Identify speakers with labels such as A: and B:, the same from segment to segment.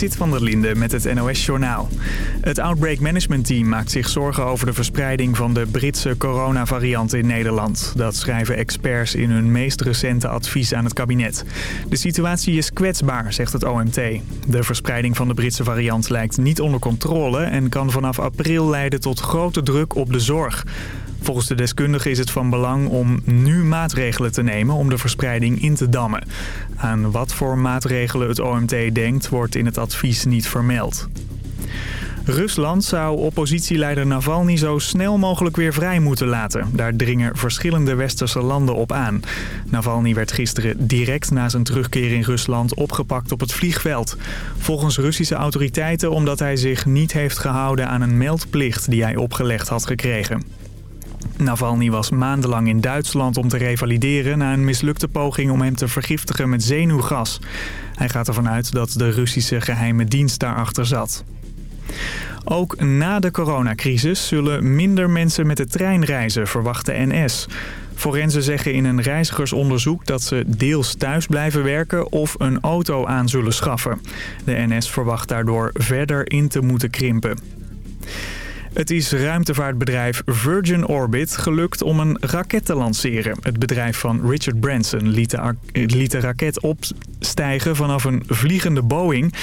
A: Sit van der Linde met het NOS-journaal. Het Outbreak Management Team maakt zich zorgen over de verspreiding van de Britse coronavariant in Nederland. Dat schrijven experts in hun meest recente advies aan het kabinet. De situatie is kwetsbaar, zegt het OMT. De verspreiding van de Britse variant lijkt niet onder controle en kan vanaf april leiden tot grote druk op de zorg. Volgens de deskundigen is het van belang om nu maatregelen te nemen om de verspreiding in te dammen. Aan wat voor maatregelen het OMT denkt wordt in het advies niet vermeld. Rusland zou oppositieleider Navalny zo snel mogelijk weer vrij moeten laten. Daar dringen verschillende westerse landen op aan. Navalny werd gisteren direct na zijn terugkeer in Rusland opgepakt op het vliegveld. Volgens Russische autoriteiten omdat hij zich niet heeft gehouden aan een meldplicht die hij opgelegd had gekregen. Navalny was maandenlang in Duitsland om te revalideren... na een mislukte poging om hem te vergiftigen met zenuwgas. Hij gaat ervan uit dat de Russische geheime dienst daarachter zat. Ook na de coronacrisis zullen minder mensen met de trein reizen, verwacht de NS. Forensen zeggen in een reizigersonderzoek dat ze deels thuis blijven werken of een auto aan zullen schaffen. De NS verwacht daardoor verder in te moeten krimpen. Het is ruimtevaartbedrijf Virgin Orbit gelukt om een raket te lanceren. Het bedrijf van Richard Branson liet de, liet de raket opstijgen vanaf een vliegende Boeing.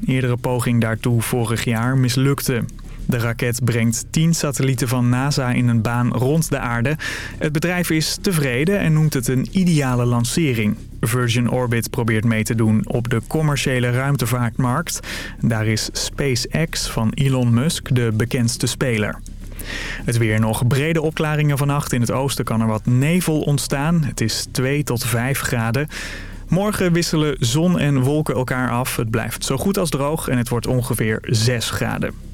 A: Een eerdere poging daartoe vorig jaar mislukte. De raket brengt 10 satellieten van NASA in een baan rond de aarde. Het bedrijf is tevreden en noemt het een ideale lancering. Virgin Orbit probeert mee te doen op de commerciële ruimtevaartmarkt. Daar is SpaceX van Elon Musk de bekendste speler. Het weer nog brede opklaringen vannacht. In het oosten kan er wat nevel ontstaan. Het is 2 tot 5 graden. Morgen wisselen zon en wolken elkaar af. Het blijft zo goed als droog en het wordt ongeveer 6 graden.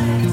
B: Mm-hmm.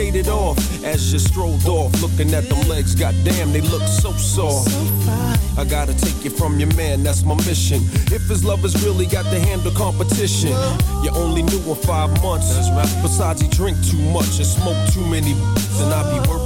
B: Skated off as you strolled off, looking at them legs. Goddamn, they look so soft. I gotta take you from your man, that's my mission. If his love lovers really got to handle competition, you only knew him five months. Besides, he drink too much and smoke too many. And I be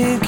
C: Let's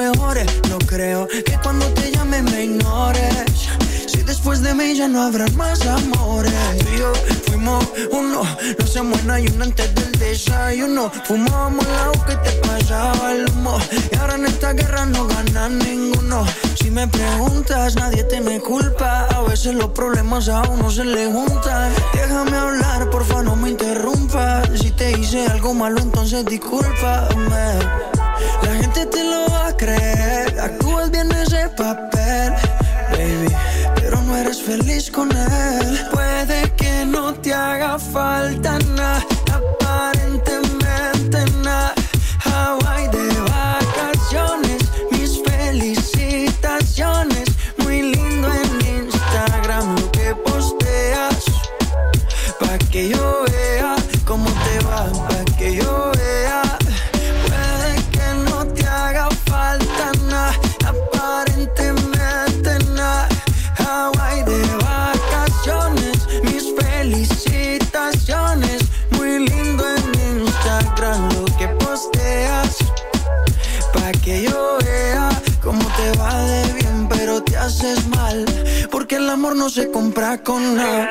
C: No creo que cuando te llame me ignores. Si después de mí ya no habrá más amores. Tú y yo fuimos uno, no se muera ayuno antes del desayuno. Fumábamos la que te pasaba el humo. Y ahora en esta guerra no gana ninguno. Si me preguntas, nadie te me culpa. A veces los problemas a uno se le juntan. Déjame hablar, porfa, no me interrumpas. Si te hice algo malo, entonces discúlpame. La gente te lo va a creer. Actúas bien ese papel, baby. Pero no eres feliz con él. Puede que no te haga falta nada no se compra con nada.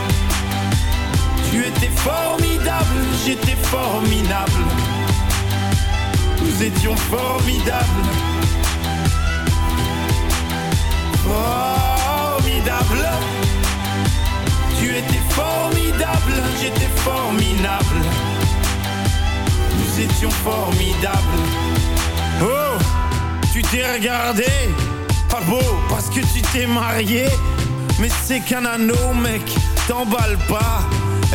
D: Tu étais formidable, j'étais formidable. Nous étions formidables. Formidable. Tu étais formidable, j'étais formidable. Nous étions formidables. Oh, tu t'es regardé, pas beau parce que tu t'es marié. Mais c'est qu'un anneau, mec, t'emballe pas.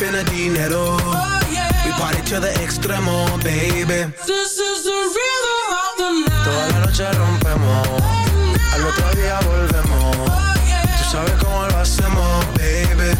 E: We
F: bout to spend a dinero. We party to the extremo, baby.
G: This is the rhythm of the night.
F: Toda la noche rompemos, al otro día volvemos. Tú sabes cómo lo hacemos, baby.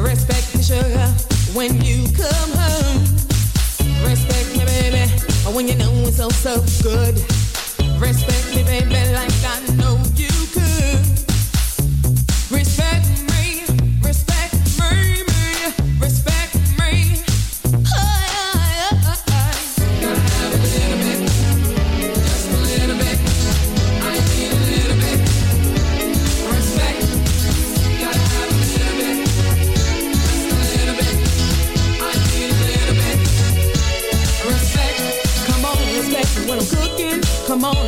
H: Respect me, sugar, when you come home. Respect me, baby, when you know it's so good. Respect me, baby, like I know you.